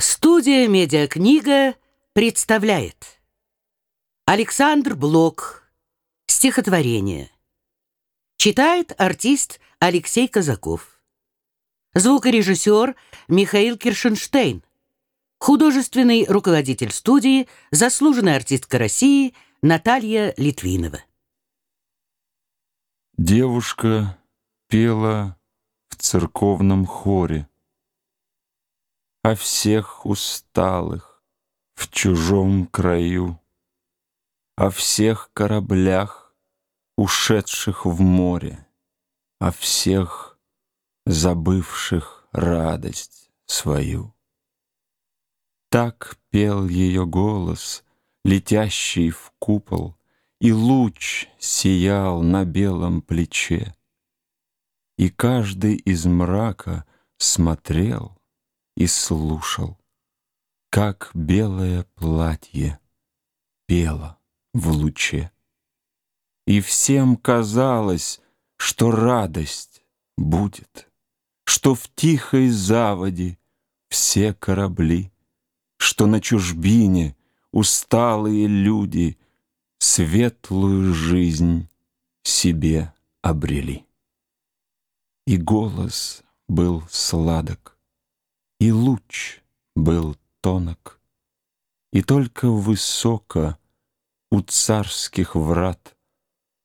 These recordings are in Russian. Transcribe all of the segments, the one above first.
Студия «Медиакнига» представляет. Александр Блок. Стихотворение. Читает артист Алексей Казаков. Звукорежиссер Михаил Киршенштейн. Художественный руководитель студии Заслуженная артистка России Наталья Литвинова. Девушка пела в церковном хоре о всех усталых в чужом краю, О всех кораблях, ушедших в море, О всех забывших радость свою. Так пел ее голос, летящий в купол, И луч сиял на белом плече. И каждый из мрака смотрел и слушал, как белое платье пело в луче. И всем казалось, что радость будет, что в тихой заводе все корабли, что на чужбине усталые люди светлую жизнь себе обрели. И голос был сладок, и луч был тонок, И только высоко у царских врат,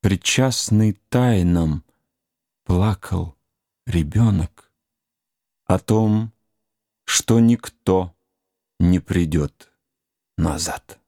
Причастный тайнам, плакал ребенок О том, что никто не придет назад.